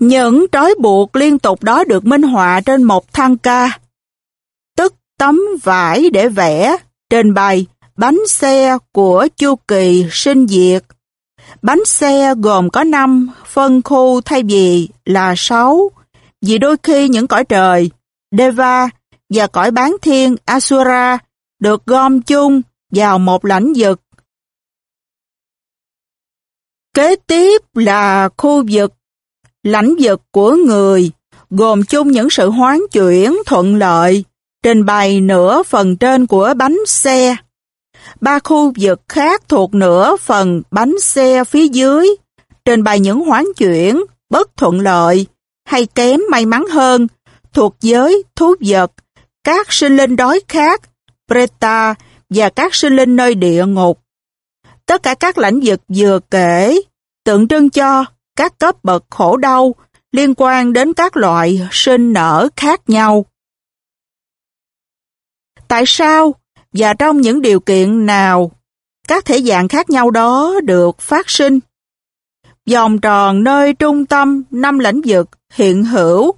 Những trói buộc liên tục đó được minh họa trên một thang ca, tức tấm vải để vẽ, trên bày bánh xe của chu kỳ sinh diệt. Bánh xe gồm có 5 phân khu thay vì là 6, vì đôi khi những cõi trời, Deva và cõi bán thiên Asura được gom chung vào một lãnh vực. Kế tiếp là khu vực lãnh vực của người, gồm chung những sự hoán chuyển thuận lợi, trình bày nửa phần trên của bánh xe. Ba khu vực khác thuộc nửa phần bánh xe phía dưới, trình bày những hoán chuyển, bất thuận lợi, hay kém may mắn hơn, thuộc giới thú vật, các sinh linh đói khát, Preta và các sinh linh nơi địa ngục. Tất cả các lãnh vực vừa kể tượng trưng cho các cấp bậc khổ đau liên quan đến các loại sinh nở khác nhau. Tại sao và trong những điều kiện nào các thể dạng khác nhau đó được phát sinh? Vòng tròn nơi trung tâm năm lĩnh vực hiện hữu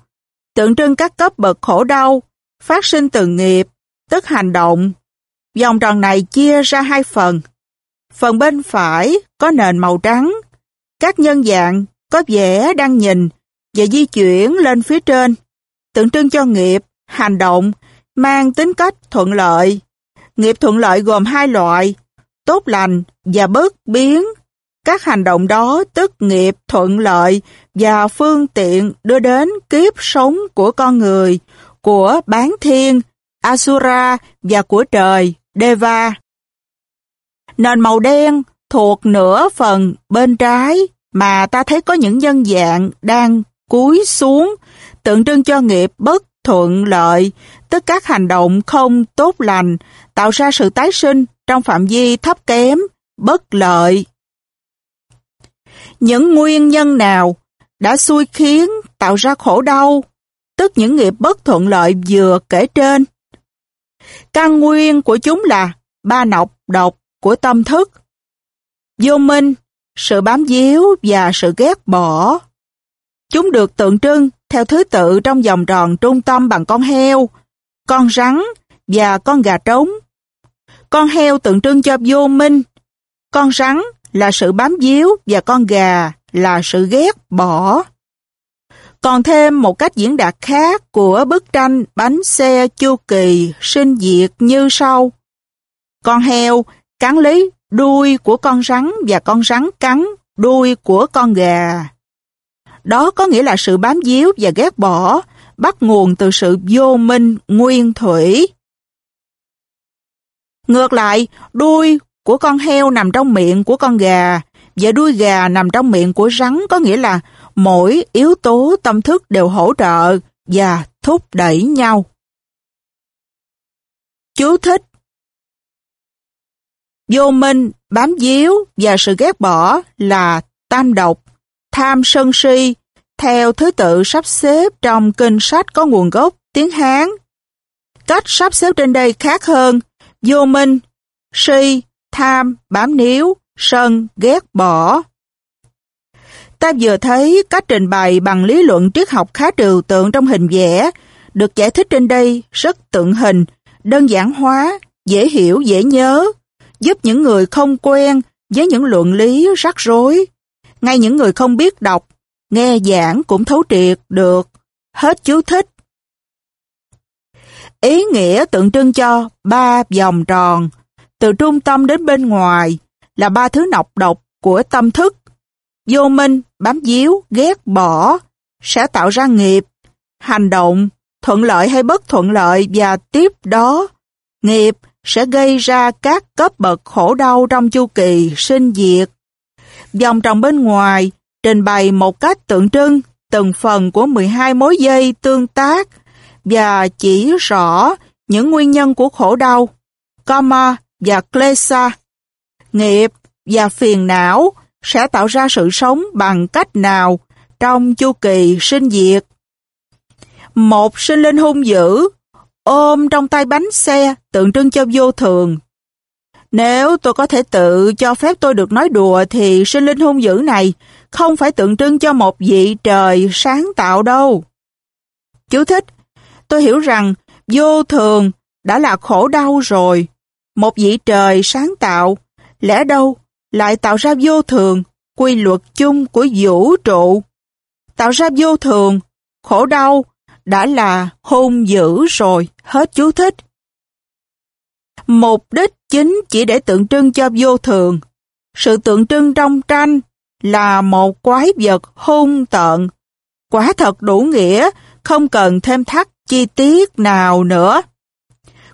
tượng trưng các cấp bậc khổ đau phát sinh từ nghiệp, tức hành động. Vòng tròn này chia ra hai phần. Phần bên phải có nền màu trắng. Các nhân dạng có vẻ đang nhìn và di chuyển lên phía trên, tượng trưng cho nghiệp, hành động, mang tính cách thuận lợi. Nghiệp thuận lợi gồm hai loại, tốt lành và bất biến. Các hành động đó tức nghiệp thuận lợi và phương tiện đưa đến kiếp sống của con người, của bán thiên, Asura và của trời, Deva. Nền màu đen thuộc nửa phần bên trái mà ta thấy có những nhân dạng đang cúi xuống, tượng trưng cho nghiệp bất thuận lợi, tức các hành động không tốt lành, tạo ra sự tái sinh trong phạm vi thấp kém, bất lợi. Những nguyên nhân nào đã xui khiến tạo ra khổ đau, tức những nghiệp bất thuận lợi vừa kể trên. Căn nguyên của chúng là ba nọc độc của tâm thức, vô minh, sự bám víu và sự ghét bỏ. Chúng được tượng trưng theo thứ tự trong vòng tròn trung tâm bằng con heo, con rắn và con gà trống. Con heo tượng trưng cho vô minh, con rắn là sự bám víu và con gà là sự ghét bỏ. Còn thêm một cách diễn đạt khác của bức tranh bánh xe chu kỳ sinh diệt như sau. Con heo cắn lấy đuôi của con rắn và con rắn cắn đuôi của con gà. Đó có nghĩa là sự bám víu và ghét bỏ, bắt nguồn từ sự vô minh nguyên thủy. Ngược lại, đuôi của con heo nằm trong miệng của con gà và đuôi gà nằm trong miệng của rắn có nghĩa là mỗi yếu tố tâm thức đều hỗ trợ và thúc đẩy nhau. Chú thích Vô minh, bám díu và sự ghét bỏ là tam độc, tham sân si, theo thứ tự sắp xếp trong kinh sách có nguồn gốc tiếng Hán. Cách sắp xếp trên đây khác hơn, vô minh, si, tham, bám níu, sân, ghét bỏ. Ta vừa thấy cách trình bày bằng lý luận triết học khá trừu tượng trong hình vẽ, được giải thích trên đây rất tượng hình, đơn giản hóa, dễ hiểu, dễ nhớ, giúp những người không quen với những luận lý rắc rối. Ngay những người không biết đọc, nghe giảng cũng thấu triệt được. Hết chú thích. Ý nghĩa tượng trưng cho ba vòng tròn, từ trung tâm đến bên ngoài, là ba thứ nọc độc của tâm thức. Vô minh, bám díu, ghét bỏ, sẽ tạo ra nghiệp, hành động, thuận lợi hay bất thuận lợi và tiếp đó, nghiệp sẽ gây ra các cấp bậc khổ đau trong chu kỳ sinh diệt. Dòng trồng bên ngoài trình bày một cách tượng trưng từng phần của 12 mối dây tương tác và chỉ rõ những nguyên nhân của khổ đau, karma và klesa, nghiệp và phiền não sẽ tạo ra sự sống bằng cách nào trong chu kỳ sinh diệt. Một sinh linh hung dữ ôm trong tay bánh xe tượng trưng cho vô thường. Nếu tôi có thể tự cho phép tôi được nói đùa thì sinh linh hung dữ này không phải tượng trưng cho một vị trời sáng tạo đâu. Chú thích, tôi hiểu rằng vô thường đã là khổ đau rồi. Một vị trời sáng tạo, lẽ đâu lại tạo ra vô thường, quy luật chung của vũ trụ. Tạo ra vô thường, khổ đau đã là hôn dữ rồi, hết chú thích. Mục đích chính chỉ để tượng trưng cho vô thường. Sự tượng trưng trong tranh là một quái vật hung tợn. Quả thật đủ nghĩa, không cần thêm thắt chi tiết nào nữa.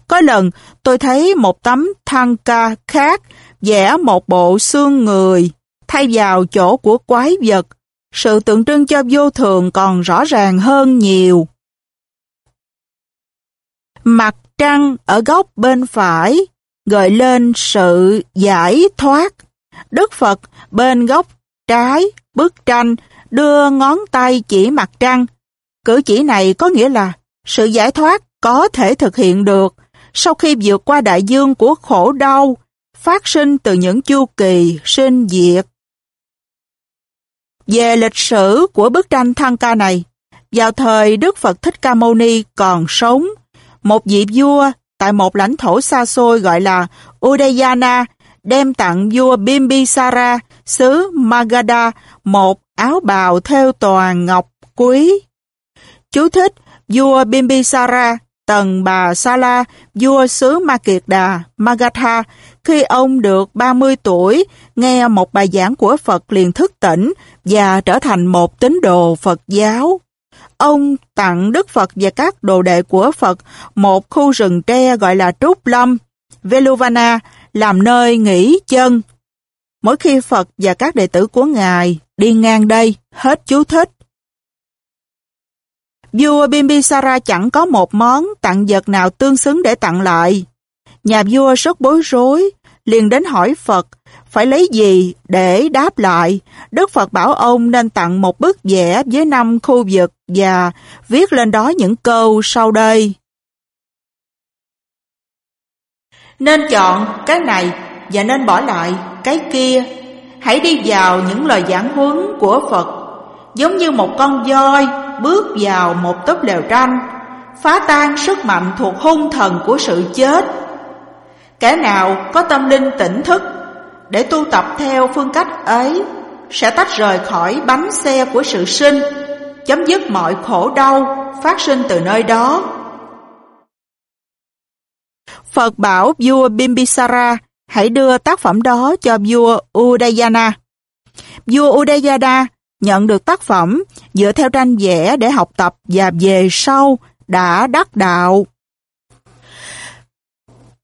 Có lần tôi thấy một tấm thăng ca khác vẽ một bộ xương người thay vào chỗ của quái vật. Sự tượng trưng cho vô thường còn rõ ràng hơn nhiều. Mặt trăng ở góc bên phải gợi lên sự giải thoát. Đức Phật bên góc trái bức tranh đưa ngón tay chỉ mặt trăng. Cử chỉ này có nghĩa là sự giải thoát có thể thực hiện được sau khi vượt qua đại dương của khổ đau phát sinh từ những chu kỳ sinh diệt. Về lịch sử của bức tranh thăng ca này, vào thời Đức Phật Thích Ca Mâu Ni còn sống, một vị vua tại một lãnh thổ xa xôi gọi là Udayana đem tặng vua Bimbisara xứ Magadha một áo bào theo toàn ngọc quý. Chú thích vua Bimbisara Tần Bà Sala, vua xứ Ma Kiệt Đà, Magatha, khi ông được 30 tuổi, nghe một bài giảng của Phật liền thức tỉnh và trở thành một tín đồ Phật giáo. Ông tặng Đức Phật và các đồ đệ của Phật một khu rừng tre gọi là Trúc Lâm, Veluvana, làm nơi nghỉ chân. Mỗi khi Phật và các đệ tử của Ngài đi ngang đây, hết chú thích. Vua Bimbisara chẳng có một món tặng vật nào tương xứng để tặng lại. Nhà vua rất bối rối, liền đến hỏi Phật phải lấy gì để đáp lại. Đức Phật bảo ông nên tặng một bức vẽ với năm khu vực và viết lên đó những câu sau đây. Nên chọn cái này và nên bỏ lại cái kia. Hãy đi vào những lời giảng huấn của Phật, giống như một con voi bước vào một túp lều tranh, phá tan sức mạnh thuộc hung thần của sự chết. Kẻ nào có tâm linh tỉnh thức để tu tập theo phương cách ấy sẽ tách rời khỏi bánh xe của sự sinh, chấm dứt mọi khổ đau phát sinh từ nơi đó. Phật bảo vua Bimbisara hãy đưa tác phẩm đó cho vua Udayana. Vua Udayana nhận được tác phẩm dựa theo tranh vẽ để học tập và về sau đã đắc đạo.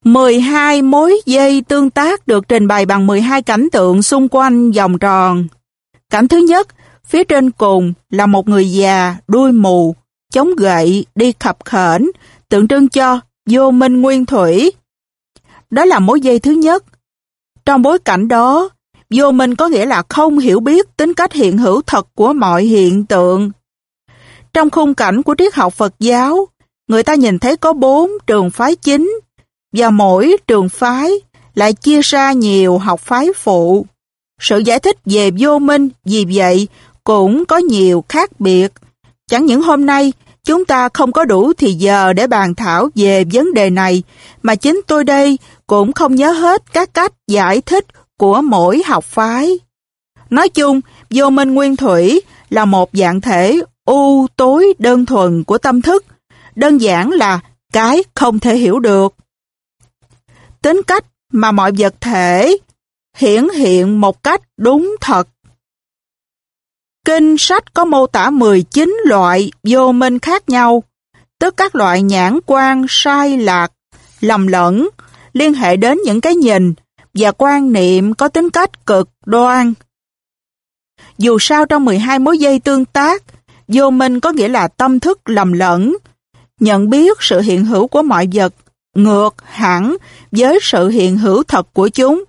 12 mối dây tương tác được trình bày bằng 12 cảnh tượng xung quanh vòng tròn. Cảnh thứ nhất, phía trên cùng là một người già, đuôi mù, chống gậy, đi khập khểnh, tượng trưng cho vô minh nguyên thủy. Đó là mối dây thứ nhất. Trong bối cảnh đó, vô minh có nghĩa là không hiểu biết tính cách hiện hữu thật của mọi hiện tượng. Trong khung cảnh của triết học Phật giáo, người ta nhìn thấy có bốn trường phái chính, và mỗi trường phái lại chia ra nhiều học phái phụ. Sự giải thích về vô minh vì vậy cũng có nhiều khác biệt. Chẳng những hôm nay chúng ta không có đủ thì giờ để bàn thảo về vấn đề này, mà chính tôi đây cũng không nhớ hết các cách giải thích của mỗi học phái. Nói chung, vô minh nguyên thủy là một dạng thể u tối đơn thuần của tâm thức, đơn giản là cái không thể hiểu được tính cách mà mọi vật thể hiển hiện một cách đúng thật. Kinh sách có mô tả 19 loại vô minh khác nhau, tức các loại nhãn quan sai lạc, lầm lẫn, liên hệ đến những cái nhìn và quan niệm có tính cách cực đoan. Dù sao trong 12 mối dây tương tác, vô minh có nghĩa là tâm thức lầm lẫn, nhận biết sự hiện hữu của mọi vật ngược hẳn với sự hiện hữu thật của chúng.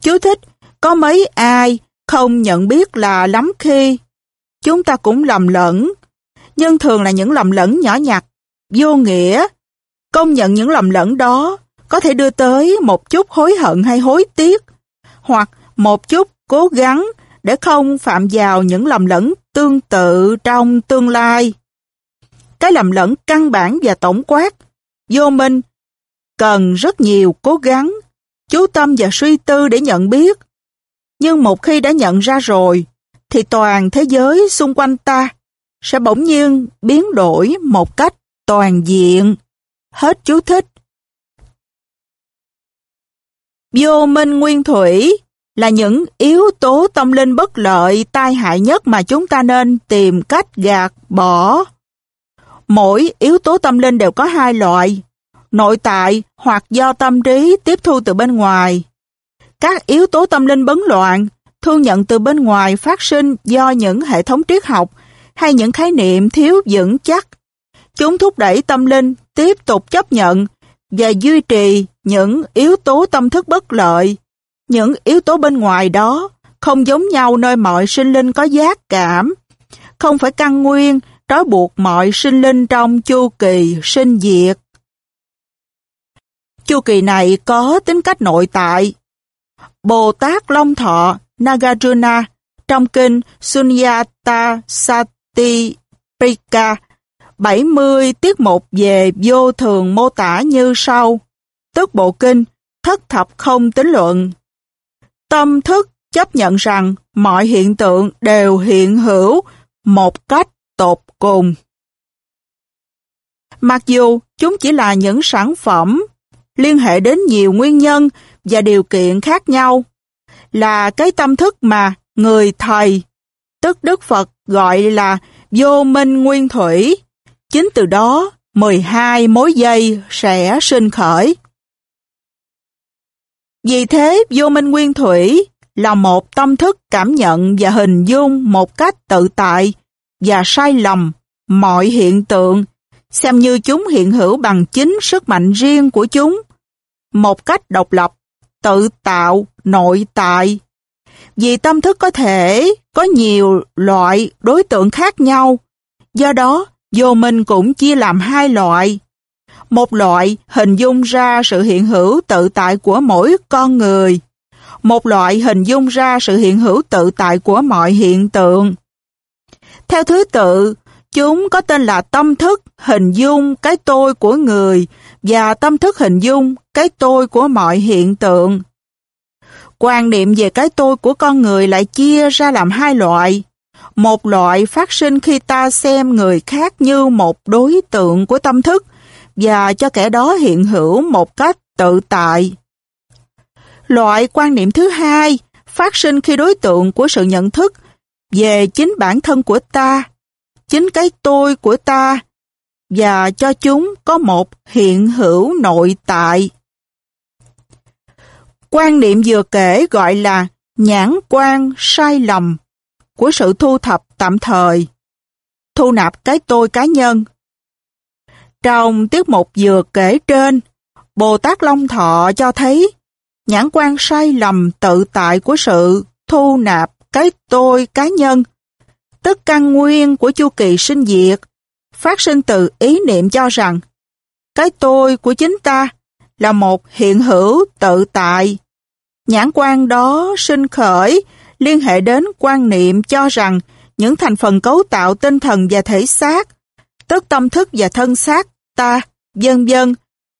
Chú thích, có mấy ai không nhận biết là lắm khi chúng ta cũng lầm lẫn, nhưng thường là những lầm lẫn nhỏ nhặt, vô nghĩa. Công nhận những lầm lẫn đó có thể đưa tới một chút hối hận hay hối tiếc, hoặc một chút cố gắng để không phạm vào những lầm lẫn tương tự trong tương lai. Cái lầm lẫn căn bản và tổng quát, vô minh, cần rất nhiều cố gắng, chú tâm và suy tư để nhận biết. Nhưng một khi đã nhận ra rồi, thì toàn thế giới xung quanh ta sẽ bỗng nhiên biến đổi một cách toàn diện. Hết chú thích. Vô minh nguyên thủy là những yếu tố tâm linh bất lợi tai hại nhất mà chúng ta nên tìm cách gạt bỏ. Mỗi yếu tố tâm linh đều có hai loại, nội tại hoặc do tâm trí tiếp thu từ bên ngoài. Các yếu tố tâm linh bấn loạn thu nhận từ bên ngoài phát sinh do những hệ thống triết học hay những khái niệm thiếu vững chắc. Chúng thúc đẩy tâm linh tiếp tục chấp nhận và duy trì những yếu tố tâm thức bất lợi. Những yếu tố bên ngoài đó không giống nhau nơi mọi sinh linh có giác cảm, không phải căn nguyên trói buộc mọi sinh linh trong chu kỳ sinh diệt. Chu kỳ này có tính cách nội tại. Bồ Tát Long Thọ Nagarjuna trong kinh Sunyata Satipika 70 tiết mục về vô thường mô tả như sau. Tức bộ kinh, thất thập không tính luận. Tâm thức chấp nhận rằng mọi hiện tượng đều hiện hữu một cách cồn. cùng. Mặc dù chúng chỉ là những sản phẩm liên hệ đến nhiều nguyên nhân và điều kiện khác nhau, là cái tâm thức mà người thầy, tức Đức Phật gọi là vô minh nguyên thủy. Chính từ đó, 12 mối dây sẽ sinh khởi. Vì thế, vô minh nguyên thủy là một tâm thức cảm nhận và hình dung một cách tự tại và sai lầm mọi hiện tượng, xem như chúng hiện hữu bằng chính sức mạnh riêng của chúng, một cách độc lập, tự tạo, nội tại. Vì tâm thức có thể có nhiều loại đối tượng khác nhau, do đó vô minh cũng chia làm hai loại. Một loại hình dung ra sự hiện hữu tự tại của mỗi con người. Một loại hình dung ra sự hiện hữu tự tại của mọi hiện tượng. Theo thứ tự, chúng có tên là tâm thức hình dung cái tôi của người và tâm thức hình dung cái tôi của mọi hiện tượng. Quan niệm về cái tôi của con người lại chia ra làm hai loại. Một loại phát sinh khi ta xem người khác như một đối tượng của tâm thức và cho kẻ đó hiện hữu một cách tự tại. Loại quan niệm thứ hai phát sinh khi đối tượng của sự nhận thức về chính bản thân của ta, chính cái tôi của ta và cho chúng có một hiện hữu nội tại. Quan niệm vừa kể gọi là nhãn quan sai lầm của sự thu thập tạm thời, thu nạp cái tôi cá nhân. Trong tiết mục vừa kể trên, Bồ Tát Long Thọ cho thấy nhãn quan sai lầm tự tại của sự thu nạp cái tôi cá nhân, tức căn nguyên của chu kỳ sinh diệt, phát sinh từ ý niệm cho rằng cái tôi của chính ta là một hiện hữu tự tại. Nhãn quan đó sinh khởi liên hệ đến quan niệm cho rằng những thành phần cấu tạo tinh thần và thể xác, tức tâm thức và thân xác, ta, vân vân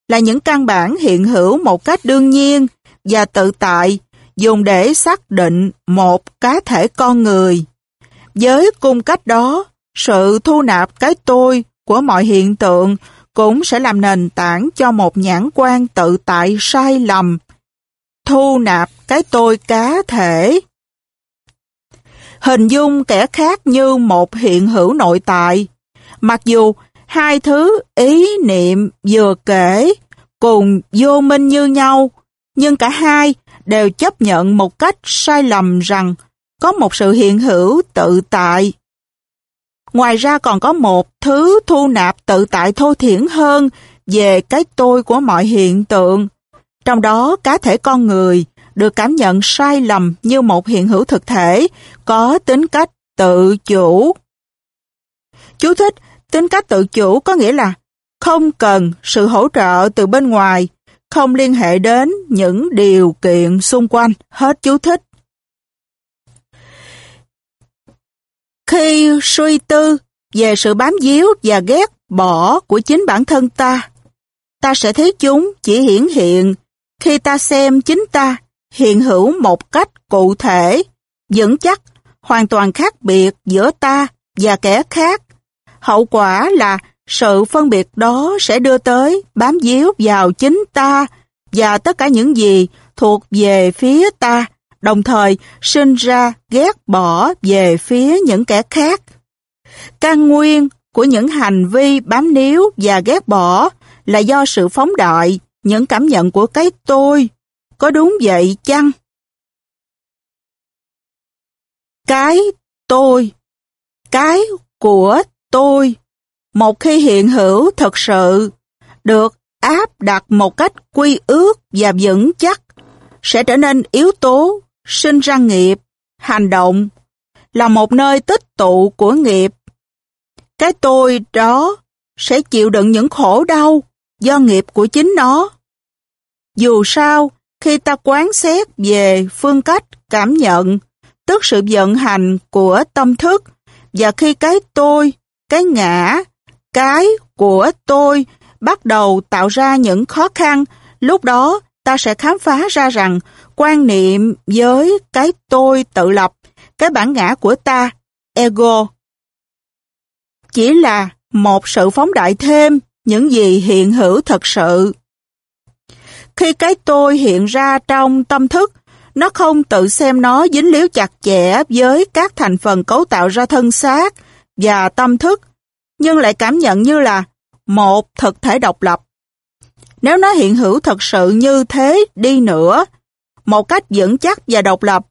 là những căn bản hiện hữu một cách đương nhiên và tự tại dùng để xác định một cá thể con người. Với cung cách đó, sự thu nạp cái tôi của mọi hiện tượng cũng sẽ làm nền tảng cho một nhãn quan tự tại sai lầm. Thu nạp cái tôi cá thể. Hình dung kẻ khác như một hiện hữu nội tại. Mặc dù hai thứ ý niệm vừa kể cùng vô minh như nhau, nhưng cả hai đều chấp nhận một cách sai lầm rằng có một sự hiện hữu tự tại. Ngoài ra còn có một thứ thu nạp tự tại thô thiển hơn về cái tôi của mọi hiện tượng. Trong đó cá thể con người được cảm nhận sai lầm như một hiện hữu thực thể có tính cách tự chủ. Chú thích, tính cách tự chủ có nghĩa là không cần sự hỗ trợ từ bên ngoài không liên hệ đến những điều kiện xung quanh. Hết chú thích. Khi suy tư về sự bám víu và ghét bỏ của chính bản thân ta, ta sẽ thấy chúng chỉ hiển hiện khi ta xem chính ta hiện hữu một cách cụ thể, vững chắc, hoàn toàn khác biệt giữa ta và kẻ khác. Hậu quả là sự phân biệt đó sẽ đưa tới bám díu vào chính ta và tất cả những gì thuộc về phía ta, đồng thời sinh ra ghét bỏ về phía những kẻ khác. Căn nguyên của những hành vi bám níu và ghét bỏ là do sự phóng đại, những cảm nhận của cái tôi. Có đúng vậy chăng? Cái tôi, cái của tôi, một khi hiện hữu thực sự, được áp đặt một cách quy ước và vững chắc, sẽ trở nên yếu tố sinh ra nghiệp, hành động, là một nơi tích tụ của nghiệp. Cái tôi đó sẽ chịu đựng những khổ đau do nghiệp của chính nó. Dù sao, khi ta quán xét về phương cách cảm nhận, tức sự vận hành của tâm thức, và khi cái tôi, cái ngã, cái của tôi bắt đầu tạo ra những khó khăn, lúc đó ta sẽ khám phá ra rằng quan niệm với cái tôi tự lập, cái bản ngã của ta, ego, chỉ là một sự phóng đại thêm những gì hiện hữu thật sự. Khi cái tôi hiện ra trong tâm thức, nó không tự xem nó dính líu chặt chẽ với các thành phần cấu tạo ra thân xác và tâm thức, nhưng lại cảm nhận như là một thực thể độc lập. Nếu nó hiện hữu thật sự như thế đi nữa, một cách vững chắc và độc lập,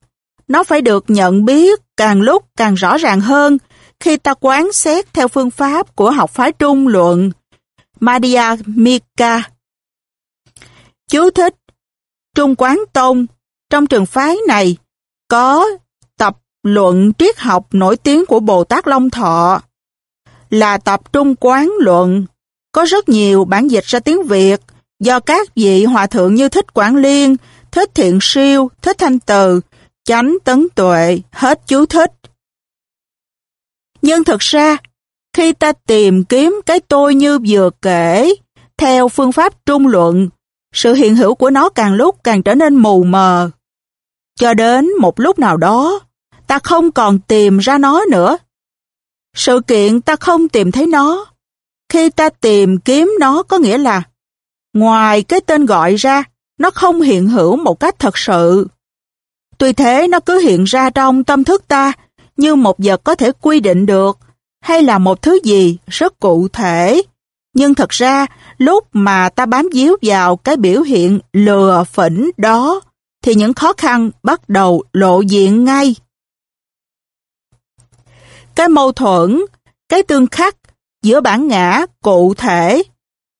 nó phải được nhận biết càng lúc càng rõ ràng hơn khi ta quán xét theo phương pháp của học phái trung luận Madhya Mika. Chú thích Trung Quán Tông Trong trường phái này có tập luận triết học nổi tiếng của Bồ Tát Long Thọ là tập Trung Quán Luận. Có rất nhiều bản dịch ra tiếng Việt do các vị hòa thượng như Thích Quảng Liên, Thích Thiện Siêu, Thích Thanh Từ, Chánh Tấn Tuệ, hết chú thích. Nhưng thật ra, khi ta tìm kiếm cái tôi như vừa kể, theo phương pháp trung luận, sự hiện hữu của nó càng lúc càng trở nên mù mờ. Cho đến một lúc nào đó, ta không còn tìm ra nó nữa. Sự kiện ta không tìm thấy nó. Khi ta tìm kiếm nó có nghĩa là, ngoài cái tên gọi ra, nó không hiện hữu một cách thật sự. Tuy thế nó cứ hiện ra trong tâm thức ta như một vật có thể quy định được hay là một thứ gì rất cụ thể. Nhưng thật ra, lúc mà ta bám díu vào cái biểu hiện lừa phỉnh đó, thì những khó khăn bắt đầu lộ diện ngay. Cái mâu thuẫn, cái tương khắc giữa bản ngã cụ thể,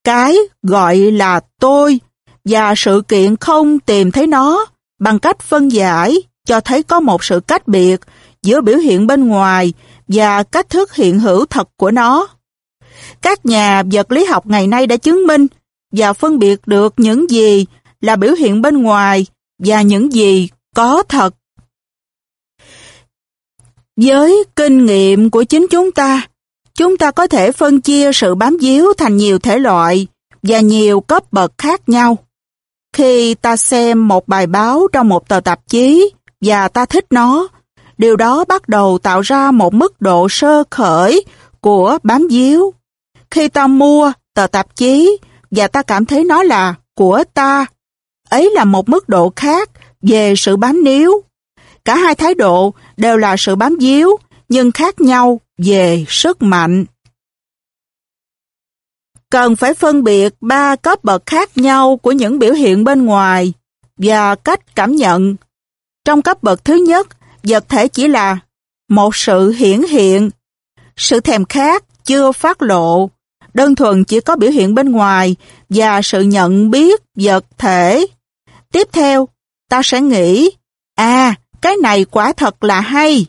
cái gọi là tôi và sự kiện không tìm thấy nó bằng cách phân giải cho thấy có một sự cách biệt giữa biểu hiện bên ngoài và cách thức hiện hữu thật của nó. Các nhà vật lý học ngày nay đã chứng minh và phân biệt được những gì là biểu hiện bên ngoài và những gì có thật. Với kinh nghiệm của chính chúng ta, chúng ta có thể phân chia sự bám díu thành nhiều thể loại và nhiều cấp bậc khác nhau. Khi ta xem một bài báo trong một tờ tạp chí và ta thích nó, điều đó bắt đầu tạo ra một mức độ sơ khởi của bám díu. Khi ta mua tờ tạp chí và ta cảm thấy nó là của ta, ấy là một mức độ khác về sự bám níu. Cả hai thái độ đều là sự bám díu nhưng khác nhau về sức mạnh. Cần phải phân biệt ba cấp bậc khác nhau của những biểu hiện bên ngoài và cách cảm nhận. Trong cấp bậc thứ nhất, vật thể chỉ là một sự hiển hiện. Sự thèm khát chưa phát lộ, đơn thuần chỉ có biểu hiện bên ngoài và sự nhận biết vật thể. Tiếp theo, ta sẽ nghĩ, à, cái này quả thật là hay.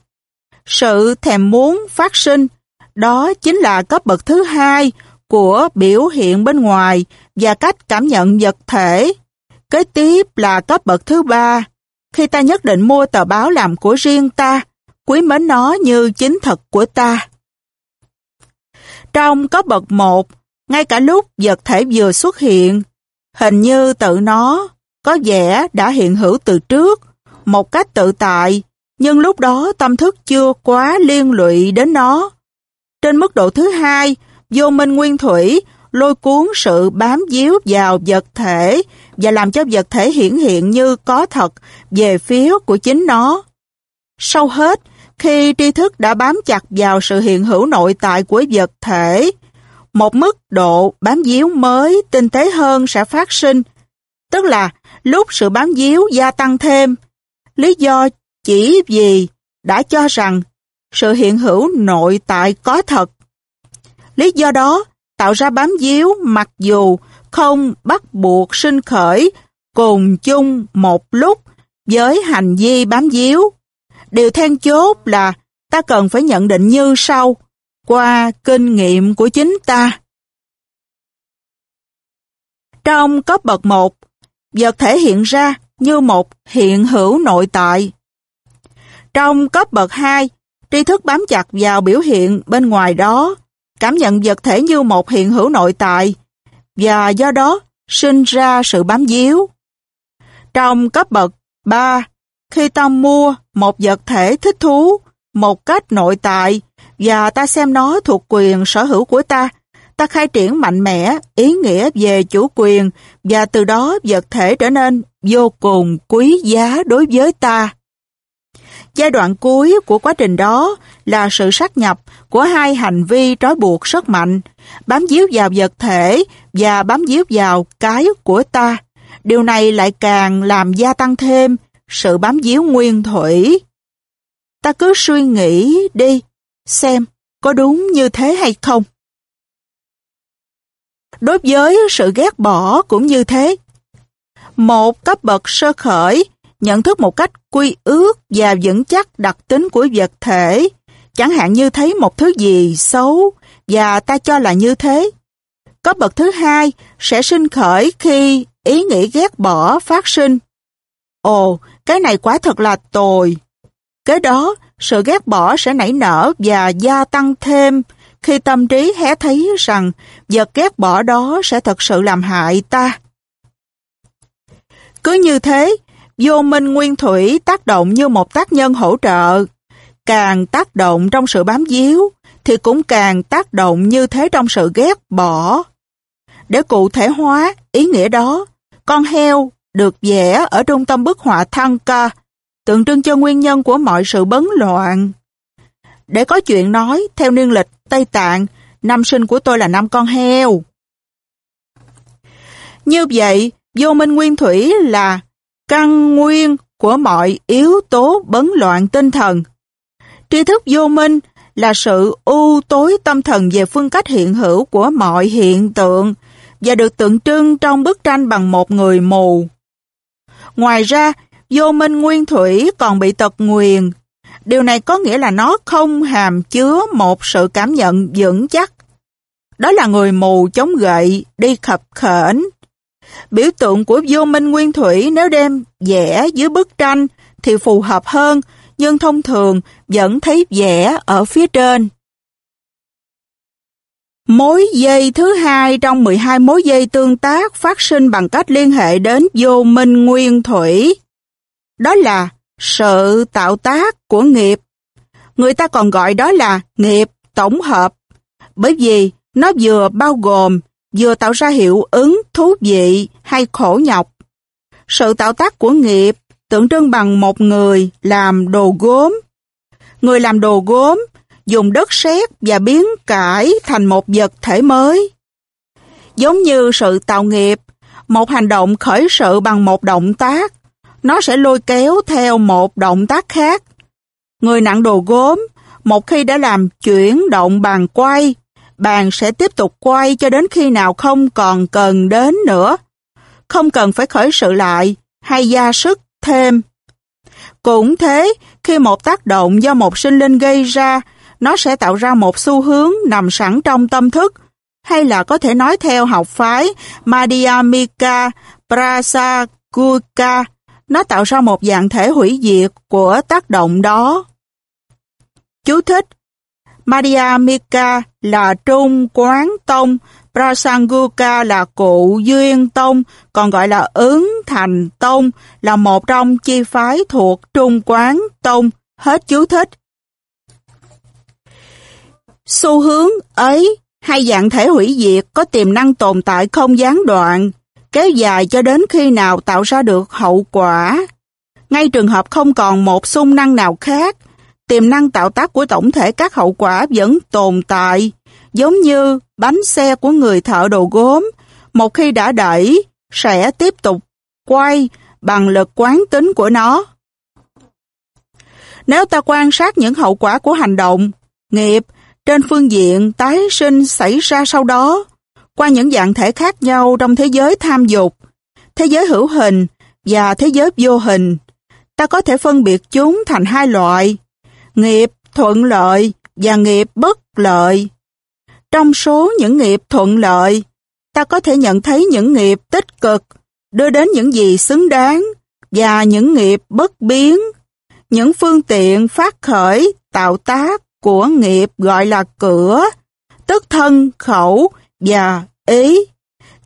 Sự thèm muốn phát sinh, đó chính là cấp bậc thứ hai của biểu hiện bên ngoài và cách cảm nhận vật thể. Kế tiếp là cấp bậc thứ ba, khi ta nhất định mua tờ báo làm của riêng ta, quý mến nó như chính thật của ta. Trong cấp bậc một, ngay cả lúc vật thể vừa xuất hiện, hình như tự nó có vẻ đã hiện hữu từ trước, một cách tự tại, nhưng lúc đó tâm thức chưa quá liên lụy đến nó. Trên mức độ thứ hai, vô minh nguyên thủy lôi cuốn sự bám díu vào vật thể và làm cho vật thể hiển hiện như có thật về phía của chính nó. Sau hết, khi tri thức đã bám chặt vào sự hiện hữu nội tại của vật thể, một mức độ bám díu mới tinh tế hơn sẽ phát sinh, tức là lúc sự bám díu gia tăng thêm. Lý do chỉ vì đã cho rằng sự hiện hữu nội tại có thật. Lý do đó tạo ra bám díu mặc dù không bắt buộc sinh khởi cùng chung một lúc với hành vi bám díu. Điều then chốt là ta cần phải nhận định như sau qua kinh nghiệm của chính ta. Trong cấp bậc 1, vật thể hiện ra như một hiện hữu nội tại. Trong cấp bậc 2, tri thức bám chặt vào biểu hiện bên ngoài đó, cảm nhận vật thể như một hiện hữu nội tại, và do đó sinh ra sự bám díu. Trong cấp bậc 3, khi ta mua một vật thể thích thú một cách nội tại và ta xem nó thuộc quyền sở hữu của ta, ta khai triển mạnh mẽ ý nghĩa về chủ quyền và từ đó vật thể trở nên vô cùng quý giá đối với ta. Giai đoạn cuối của quá trình đó là sự sát nhập của hai hành vi trói buộc rất mạnh, bám díu vào vật thể và bám díu vào cái của ta. Điều này lại càng làm gia tăng thêm sự bám díu nguyên thủy. Ta cứ suy nghĩ đi, xem có đúng như thế hay không. Đối với sự ghét bỏ cũng như thế. Một cấp bậc sơ khởi nhận thức một cách quy ước và vững chắc đặc tính của vật thể, chẳng hạn như thấy một thứ gì xấu và ta cho là như thế. Cấp bậc thứ hai sẽ sinh khởi khi ý nghĩ ghét bỏ phát sinh. Ồ, cái này quá thật là tồi. Kế đó, sự ghét bỏ sẽ nảy nở và gia tăng thêm khi tâm trí hé thấy rằng vật ghét bỏ đó sẽ thật sự làm hại ta. Cứ như thế, vô minh nguyên thủy tác động như một tác nhân hỗ trợ. Càng tác động trong sự bám díu, thì cũng càng tác động như thế trong sự ghét bỏ. Để cụ thể hóa ý nghĩa đó, con heo được vẽ ở trung tâm bức họa thăng ca, tượng trưng cho nguyên nhân của mọi sự bấn loạn. Để có chuyện nói, theo niên lịch Tây Tạng, năm sinh của tôi là năm con heo. Như vậy, vô minh nguyên thủy là căn nguyên của mọi yếu tố bấn loạn tinh thần. Tri thức vô minh là sự ưu tối tâm thần về phương cách hiện hữu của mọi hiện tượng và được tượng trưng trong bức tranh bằng một người mù. Ngoài ra, vô minh nguyên thủy còn bị tật nguyền. Điều này có nghĩa là nó không hàm chứa một sự cảm nhận vững chắc. Đó là người mù chống gậy, đi khập khểnh, Biểu tượng của vô minh nguyên thủy nếu đem vẽ dưới bức tranh thì phù hợp hơn, nhưng thông thường vẫn thấy vẽ ở phía trên. Mối dây thứ hai trong 12 mối dây tương tác phát sinh bằng cách liên hệ đến vô minh nguyên thủy. Đó là sự tạo tác của nghiệp. Người ta còn gọi đó là nghiệp tổng hợp, bởi vì nó vừa bao gồm vừa tạo ra hiệu ứng thú vị hay khổ nhọc. Sự tạo tác của nghiệp tượng trưng bằng một người làm đồ gốm. Người làm đồ gốm dùng đất sét và biến cải thành một vật thể mới. Giống như sự tạo nghiệp, một hành động khởi sự bằng một động tác, nó sẽ lôi kéo theo một động tác khác. Người nặng đồ gốm, một khi đã làm chuyển động bàn quay bạn sẽ tiếp tục quay cho đến khi nào không còn cần đến nữa. Không cần phải khởi sự lại hay gia sức thêm. Cũng thế, khi một tác động do một sinh linh gây ra, nó sẽ tạo ra một xu hướng nằm sẵn trong tâm thức, hay là có thể nói theo học phái Madhyamika Prasakuka, nó tạo ra một dạng thể hủy diệt của tác động đó. Chú thích Maria Mika là Trung Quán Tông, Prasanguka là Cụ Duyên Tông, còn gọi là Ứng Thành Tông, là một trong chi phái thuộc Trung Quán Tông. Hết chú thích. Xu hướng ấy, hai dạng thể hủy diệt có tiềm năng tồn tại không gián đoạn, kéo dài cho đến khi nào tạo ra được hậu quả. Ngay trường hợp không còn một xung năng nào khác, tiềm năng tạo tác của tổng thể các hậu quả vẫn tồn tại, giống như bánh xe của người thợ đồ gốm, một khi đã đẩy, sẽ tiếp tục quay bằng lực quán tính của nó. Nếu ta quan sát những hậu quả của hành động, nghiệp, trên phương diện tái sinh xảy ra sau đó, qua những dạng thể khác nhau trong thế giới tham dục, thế giới hữu hình và thế giới vô hình, ta có thể phân biệt chúng thành hai loại, nghiệp thuận lợi và nghiệp bất lợi. Trong số những nghiệp thuận lợi, ta có thể nhận thấy những nghiệp tích cực đưa đến những gì xứng đáng và những nghiệp bất biến, những phương tiện phát khởi, tạo tác của nghiệp gọi là cửa, tức thân, khẩu và ý.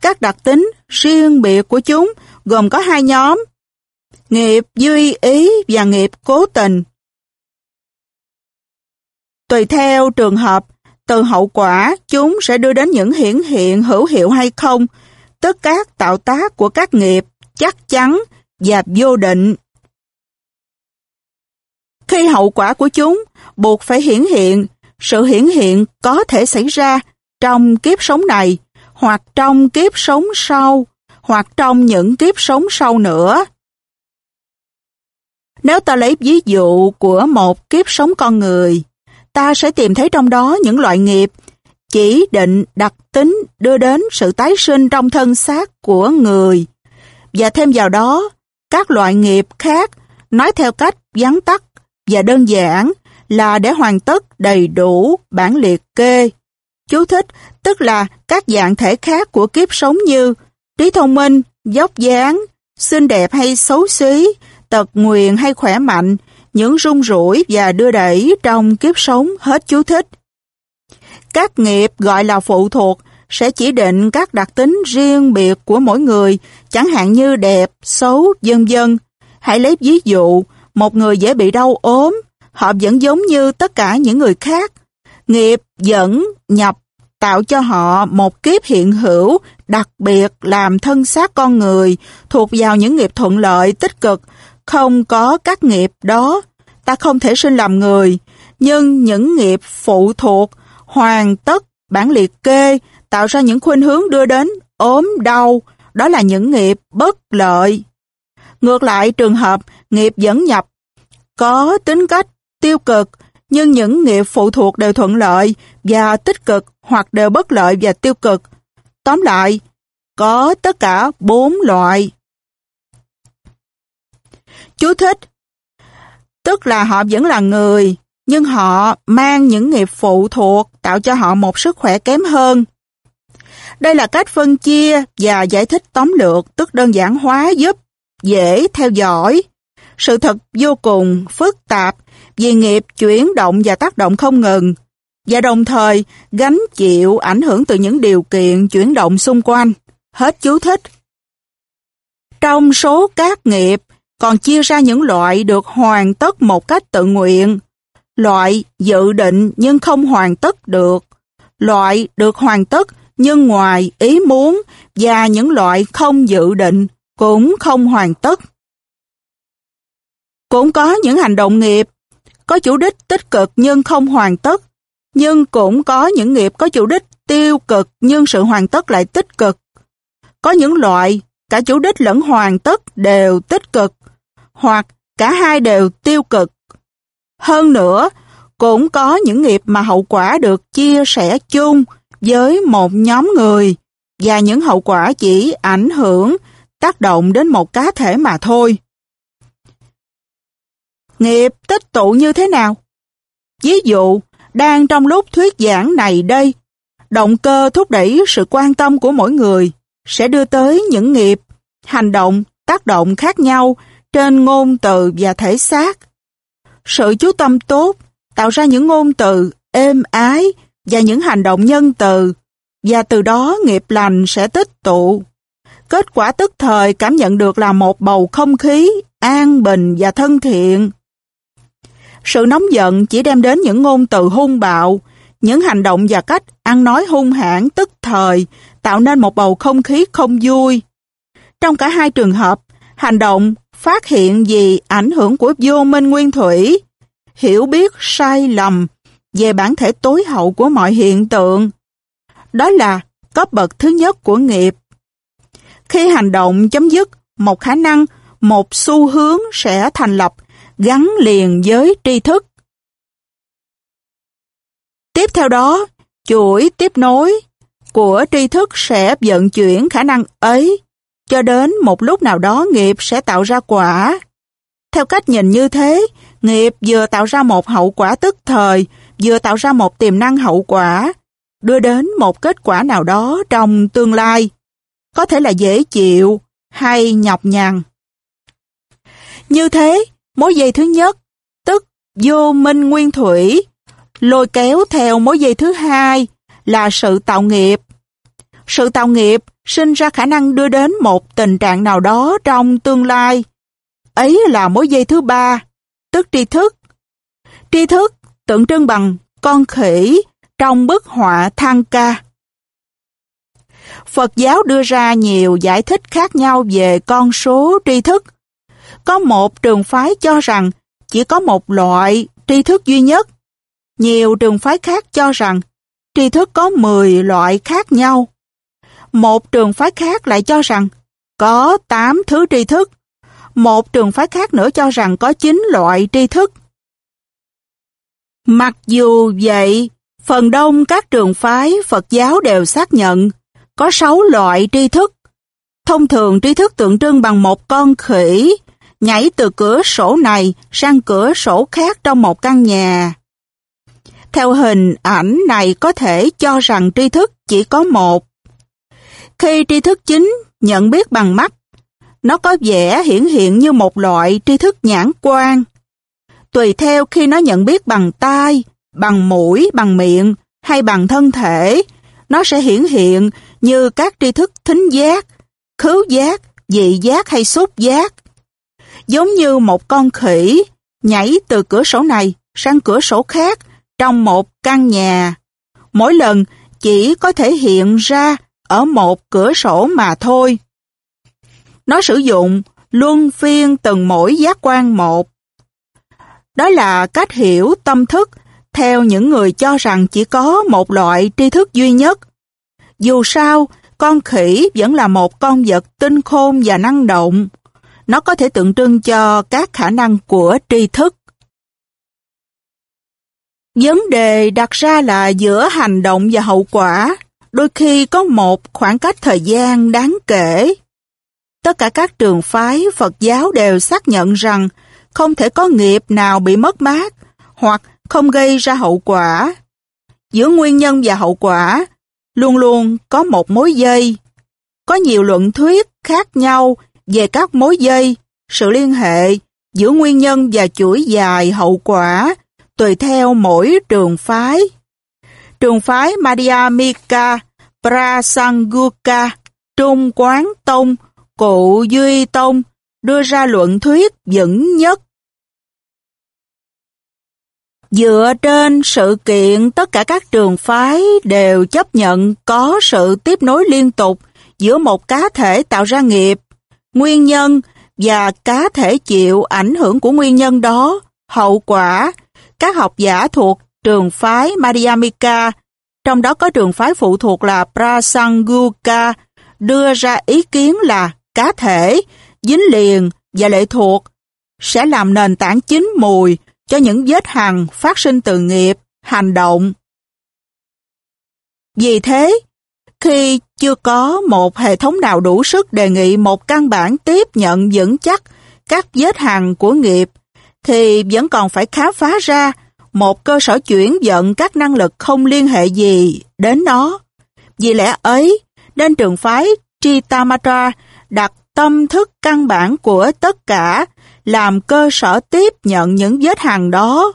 Các đặc tính riêng biệt của chúng gồm có hai nhóm, nghiệp duy ý và nghiệp cố tình. Tùy theo trường hợp, từ hậu quả, chúng sẽ đưa đến những hiển hiện hữu hiệu hay không, tức các tạo tác của các nghiệp chắc chắn và vô định. Khi hậu quả của chúng buộc phải hiển hiện, sự hiển hiện có thể xảy ra trong kiếp sống này, hoặc trong kiếp sống sau, hoặc trong những kiếp sống sau nữa. Nếu ta lấy ví dụ của một kiếp sống con người, ta sẽ tìm thấy trong đó những loại nghiệp chỉ định đặc tính đưa đến sự tái sinh trong thân xác của người. Và thêm vào đó, các loại nghiệp khác nói theo cách vắn tắt và đơn giản là để hoàn tất đầy đủ bản liệt kê. Chú thích tức là các dạng thể khác của kiếp sống như trí thông minh, dốc dáng, xinh đẹp hay xấu xí, tật nguyền hay khỏe mạnh, những rung rủi và đưa đẩy trong kiếp sống hết chú thích. Các nghiệp gọi là phụ thuộc sẽ chỉ định các đặc tính riêng biệt của mỗi người, chẳng hạn như đẹp, xấu, vân vân. Hãy lấy ví dụ, một người dễ bị đau ốm, họ vẫn giống như tất cả những người khác. Nghiệp dẫn, nhập, tạo cho họ một kiếp hiện hữu, đặc biệt làm thân xác con người, thuộc vào những nghiệp thuận lợi, tích cực, không có các nghiệp đó, ta không thể sinh làm người, nhưng những nghiệp phụ thuộc, hoàn tất, bản liệt kê, tạo ra những khuynh hướng đưa đến ốm đau, đó là những nghiệp bất lợi. Ngược lại trường hợp nghiệp dẫn nhập có tính cách tiêu cực, nhưng những nghiệp phụ thuộc đều thuận lợi và tích cực hoặc đều bất lợi và tiêu cực. Tóm lại, có tất cả bốn loại. Chú thích Tức là họ vẫn là người, nhưng họ mang những nghiệp phụ thuộc tạo cho họ một sức khỏe kém hơn. Đây là cách phân chia và giải thích tóm lược, tức đơn giản hóa giúp dễ theo dõi. Sự thật vô cùng phức tạp vì nghiệp chuyển động và tác động không ngừng, và đồng thời gánh chịu ảnh hưởng từ những điều kiện chuyển động xung quanh. Hết chú thích. Trong số các nghiệp, còn chia ra những loại được hoàn tất một cách tự nguyện, loại dự định nhưng không hoàn tất được, loại được hoàn tất nhưng ngoài ý muốn và những loại không dự định cũng không hoàn tất. Cũng có những hành động nghiệp có chủ đích tích cực nhưng không hoàn tất, nhưng cũng có những nghiệp có chủ đích tiêu cực nhưng sự hoàn tất lại tích cực. Có những loại cả chủ đích lẫn hoàn tất đều tích cực, hoặc cả hai đều tiêu cực. Hơn nữa, cũng có những nghiệp mà hậu quả được chia sẻ chung với một nhóm người và những hậu quả chỉ ảnh hưởng, tác động đến một cá thể mà thôi. Nghiệp tích tụ như thế nào? Ví dụ, đang trong lúc thuyết giảng này đây, động cơ thúc đẩy sự quan tâm của mỗi người sẽ đưa tới những nghiệp, hành động tác động khác nhau trên ngôn từ và thể xác. Sự chú tâm tốt tạo ra những ngôn từ êm ái và những hành động nhân từ và từ đó nghiệp lành sẽ tích tụ. Kết quả tức thời cảm nhận được là một bầu không khí an bình và thân thiện. Sự nóng giận chỉ đem đến những ngôn từ hung bạo, những hành động và cách ăn nói hung hãn tức thời tạo nên một bầu không khí không vui. Trong cả hai trường hợp, hành động phát hiện gì ảnh hưởng của vô minh nguyên thủy, hiểu biết sai lầm về bản thể tối hậu của mọi hiện tượng. Đó là cấp bậc thứ nhất của nghiệp. Khi hành động chấm dứt, một khả năng, một xu hướng sẽ thành lập gắn liền với tri thức. Tiếp theo đó, chuỗi tiếp nối của tri thức sẽ vận chuyển khả năng ấy cho đến một lúc nào đó nghiệp sẽ tạo ra quả. Theo cách nhìn như thế, nghiệp vừa tạo ra một hậu quả tức thời, vừa tạo ra một tiềm năng hậu quả, đưa đến một kết quả nào đó trong tương lai. Có thể là dễ chịu hay nhọc nhằn. Như thế, mối dây thứ nhất, tức vô minh nguyên thủy, lôi kéo theo mối dây thứ hai là sự tạo nghiệp. Sự tạo nghiệp sinh ra khả năng đưa đến một tình trạng nào đó trong tương lai. Ấy là mối dây thứ ba, tức tri thức. Tri thức tượng trưng bằng con khỉ trong bức họa thang ca. Phật giáo đưa ra nhiều giải thích khác nhau về con số tri thức. Có một trường phái cho rằng chỉ có một loại tri thức duy nhất. Nhiều trường phái khác cho rằng tri thức có 10 loại khác nhau. Một trường phái khác lại cho rằng có 8 thứ tri thức. Một trường phái khác nữa cho rằng có 9 loại tri thức. Mặc dù vậy, phần đông các trường phái Phật giáo đều xác nhận có 6 loại tri thức. Thông thường tri thức tượng trưng bằng một con khỉ nhảy từ cửa sổ này sang cửa sổ khác trong một căn nhà. Theo hình ảnh này có thể cho rằng tri thức chỉ có một. Khi tri thức chính nhận biết bằng mắt, nó có vẻ hiển hiện như một loại tri thức nhãn quan. Tùy theo khi nó nhận biết bằng tai, bằng mũi, bằng miệng hay bằng thân thể, nó sẽ hiển hiện như các tri thức thính giác, khứu giác, vị giác hay xúc giác. Giống như một con khỉ nhảy từ cửa sổ này sang cửa sổ khác trong một căn nhà. Mỗi lần chỉ có thể hiện ra ở một cửa sổ mà thôi. Nó sử dụng luân phiên từng mỗi giác quan một. Đó là cách hiểu tâm thức theo những người cho rằng chỉ có một loại tri thức duy nhất. Dù sao, con khỉ vẫn là một con vật tinh khôn và năng động. Nó có thể tượng trưng cho các khả năng của tri thức. Vấn đề đặt ra là giữa hành động và hậu quả, đôi khi có một khoảng cách thời gian đáng kể. Tất cả các trường phái Phật giáo đều xác nhận rằng không thể có nghiệp nào bị mất mát hoặc không gây ra hậu quả. Giữa nguyên nhân và hậu quả luôn luôn có một mối dây. Có nhiều luận thuyết khác nhau về các mối dây, sự liên hệ giữa nguyên nhân và chuỗi dài hậu quả tùy theo mỗi trường phái. Trường phái Madhyamika, Prasanguka, Trung Quán Tông, Cụ Duy Tông đưa ra luận thuyết dẫn nhất. Dựa trên sự kiện tất cả các trường phái đều chấp nhận có sự tiếp nối liên tục giữa một cá thể tạo ra nghiệp, nguyên nhân và cá thể chịu ảnh hưởng của nguyên nhân đó, hậu quả các học giả thuộc trường phái Madhyamika, trong đó có trường phái phụ thuộc là Prasanguka, đưa ra ý kiến là cá thể, dính liền và lệ thuộc sẽ làm nền tảng chín mùi cho những vết hằn phát sinh từ nghiệp, hành động. Vì thế, khi chưa có một hệ thống nào đủ sức đề nghị một căn bản tiếp nhận vững chắc các vết hằn của nghiệp thì vẫn còn phải khám phá ra một cơ sở chuyển dẫn các năng lực không liên hệ gì đến nó. Vì lẽ ấy, nên trường phái Chitamatra đặt tâm thức căn bản của tất cả làm cơ sở tiếp nhận những vết hằn đó.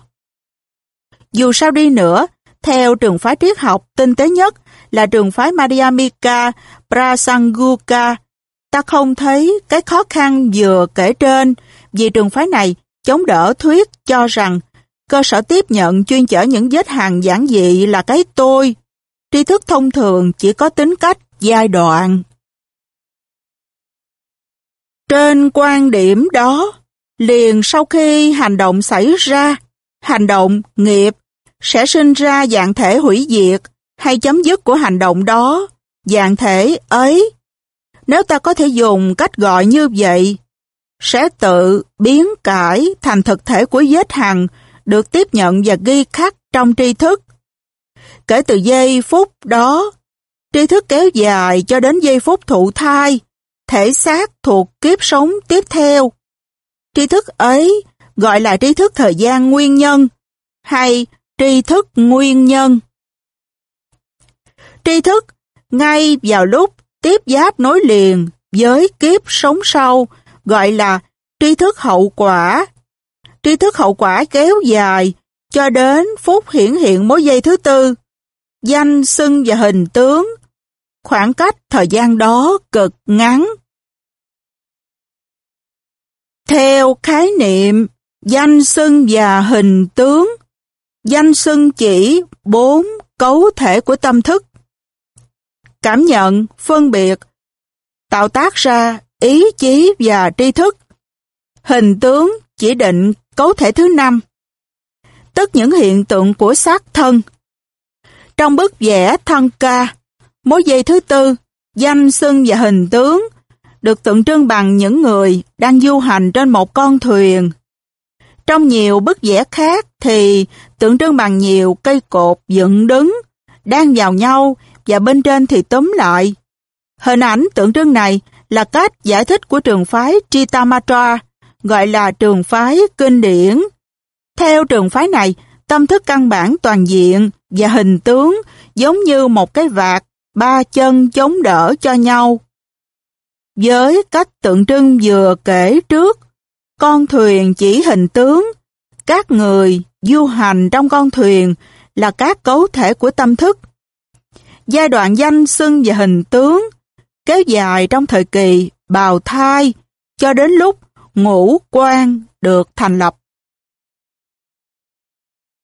Dù sao đi nữa, theo trường phái triết học tinh tế nhất là trường phái Madhyamika Prasanguka, ta không thấy cái khó khăn vừa kể trên vì trường phái này chống đỡ thuyết cho rằng cơ sở tiếp nhận chuyên chở những vết hàng giản dị là cái tôi. Tri thức thông thường chỉ có tính cách giai đoạn. Trên quan điểm đó, liền sau khi hành động xảy ra, hành động, nghiệp sẽ sinh ra dạng thể hủy diệt hay chấm dứt của hành động đó, dạng thể ấy. Nếu ta có thể dùng cách gọi như vậy, sẽ tự biến cải thành thực thể của vết hằng được tiếp nhận và ghi khắc trong tri thức. Kể từ giây phút đó, tri thức kéo dài cho đến giây phút thụ thai, thể xác thuộc kiếp sống tiếp theo. Tri thức ấy gọi là tri thức thời gian nguyên nhân hay tri thức nguyên nhân. Tri thức ngay vào lúc tiếp giáp nối liền với kiếp sống sau gọi là tri thức hậu quả. Tri thức hậu quả kéo dài cho đến phút hiển hiện mối dây thứ tư, danh xưng và hình tướng. Khoảng cách thời gian đó cực ngắn. Theo khái niệm danh xưng và hình tướng, danh xưng chỉ bốn cấu thể của tâm thức. Cảm nhận, phân biệt, tạo tác ra ý chí và tri thức. Hình tướng chỉ định cấu thể thứ năm, tức những hiện tượng của xác thân. Trong bức vẽ thân ca, mối dây thứ tư, danh xưng và hình tướng được tượng trưng bằng những người đang du hành trên một con thuyền. Trong nhiều bức vẽ khác thì tượng trưng bằng nhiều cây cột dựng đứng, đang vào nhau và bên trên thì túm lại. Hình ảnh tượng trưng này là cách giải thích của trường phái Chitamatra, gọi là trường phái kinh điển. Theo trường phái này, tâm thức căn bản toàn diện và hình tướng giống như một cái vạt, ba chân chống đỡ cho nhau. Với cách tượng trưng vừa kể trước, con thuyền chỉ hình tướng, các người du hành trong con thuyền là các cấu thể của tâm thức. Giai đoạn danh xưng và hình tướng kéo dài trong thời kỳ bào thai cho đến lúc ngũ quan được thành lập.